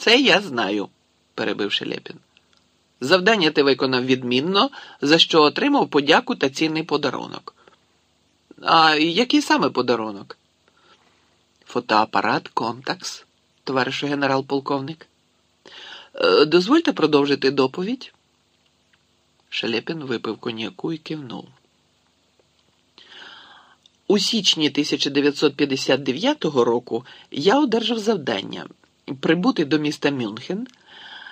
Це я знаю, перебив Шелепін. Завдання ти виконав відмінно, за що отримав подяку та цінний подарунок. А який саме подарунок? Фотоапарат Контакс, товаришу генерал-полковник. Е, Дозвольте продовжити доповідь. Шелепін випив коньяку і кивнув. У січні 1959 року я одержав завдання прибути до міста Мюнхен,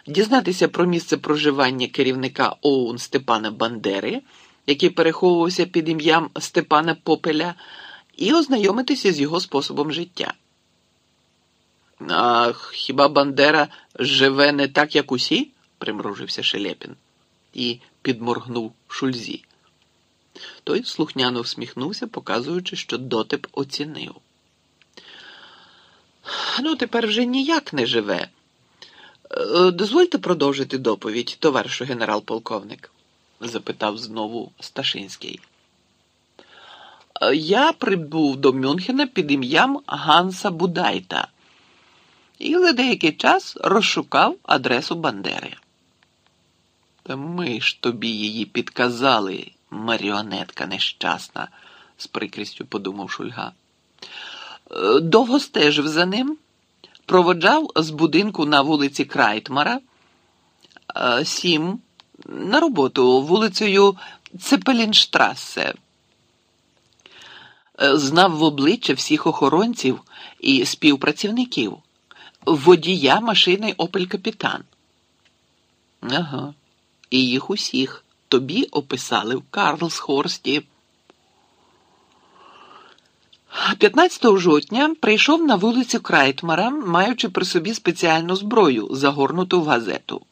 дізнатися про місце проживання керівника ОУН Степана Бандери, який переховувався під ім'ям Степана Попеля, і ознайомитися з його способом життя. А хіба Бандера живе не так, як усі? примружився Шелепін і підморгнув шульзі. Той слухняно всміхнувся, показуючи, що дотип оцінив. Ну, тепер вже ніяк не живе. Е, Дозвольте продовжити доповідь, товаришу генерал-полковник? запитав знову Сташинський. «Е, Я прибув до Мюнхена під ім'ям Ганса Будайта і за деякий час розшукав адресу Бандери. Та ми ж тобі її підказали, маріонетка нещасна, з прикрістю подумав Шульга. Е, Довго стежив за ним, проводжав з будинку на вулиці Крайтмара, е, сім на роботу вулицею Цепелінштрасе. Е, Знав в обличчя всіх охоронців і співпрацівників, водія машини Опель Капітан. Ага. І їх усіх тобі описали в Карлсхорсті. 15 жовтня прийшов на вулицю Крайтмара, маючи при собі спеціальну зброю, загорнуту в газету.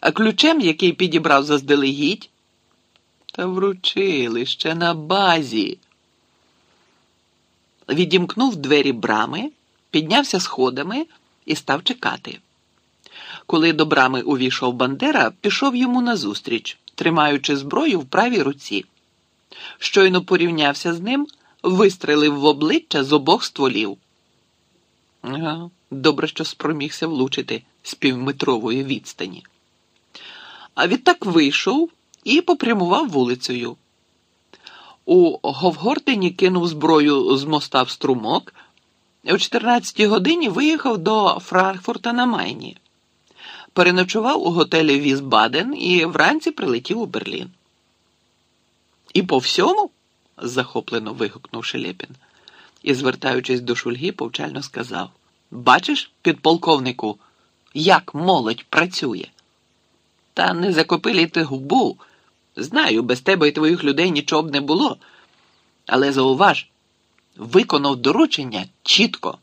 А ключем, який підібрав заздалегідь, та вручили ще на базі. Відімкнув двері брами, піднявся сходами і став чекати. Коли до брами увійшов Бандера, пішов йому назустріч, тримаючи зброю в правій руці. Щойно порівнявся з ним, вистрелив в обличчя з обох стволів. Ага, добре, що спромігся влучити з півметрової відстані. А відтак вийшов і попрямував вулицею. У Говгортені кинув зброю з моста в струмок, о 14 годині виїхав до Франкфурта на Майні. Переночував у готелі Візбаден і вранці прилетів у Берлін. І по всьому? Захоплено вигукнув Шелепін і, звертаючись до Шульги, повчально сказав: Бачиш, підполковнику, як молодь працює. Та не закопили ти губу. Знаю, без тебе і твоїх людей нічого б не було. Але зауваж, виконав доручення чітко.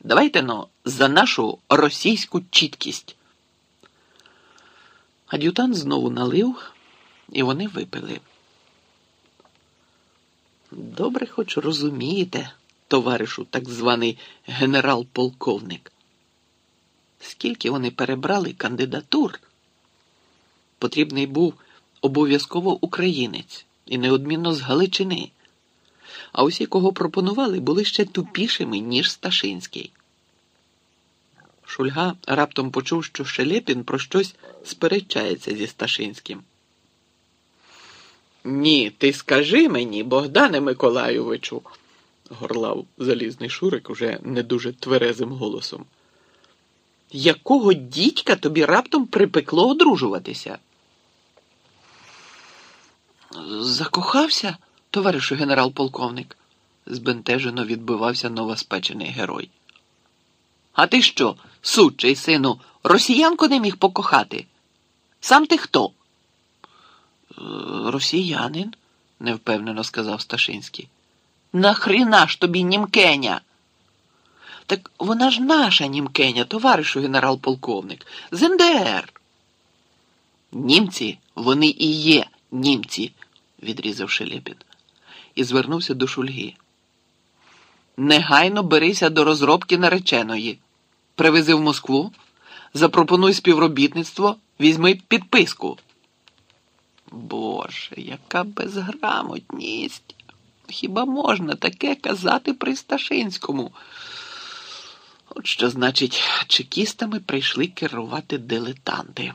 Давайте но за нашу російську чіткість. Ад'ютант знову налив, і вони випили. Добре, хоч розумієте, товаришу, так званий генерал-полковник. Скільки вони перебрали кандидатур? Потрібний був обов'язково українець і неодмінно з Галичини. А усі, кого пропонували, були ще тупішими, ніж Сташинський. Шульга раптом почув, що Шелепін про щось сперечається зі Сташинським. Ні, ти скажи мені, Богдане Миколайовичу, горлав залізний Шурик уже не дуже тверезим голосом. Якого дідька тобі раптом припекло одружуватися? Закохався, товаришу генерал-полковник, збентежено відбивався новоспечений герой. А ти що, сучий сину, росіянку не міг покохати? Сам ти хто? «Е, Росіянин, невпевнено сказав Сташинський. Нахріна ж тобі німкеня? Так вона ж наша німкеня, товаришу генерал-полковник, з НДР. Німці, вони і є німці, відрізав Шелепін і звернувся до Шульги. Негайно берися до розробки нареченої. Привези в Москву, запропонуй співробітництво, візьми підписку. Боже, яка безграмотність. Хіба можна таке казати при Сташинському? От що значить, чекістами прийшли керувати дилетанти.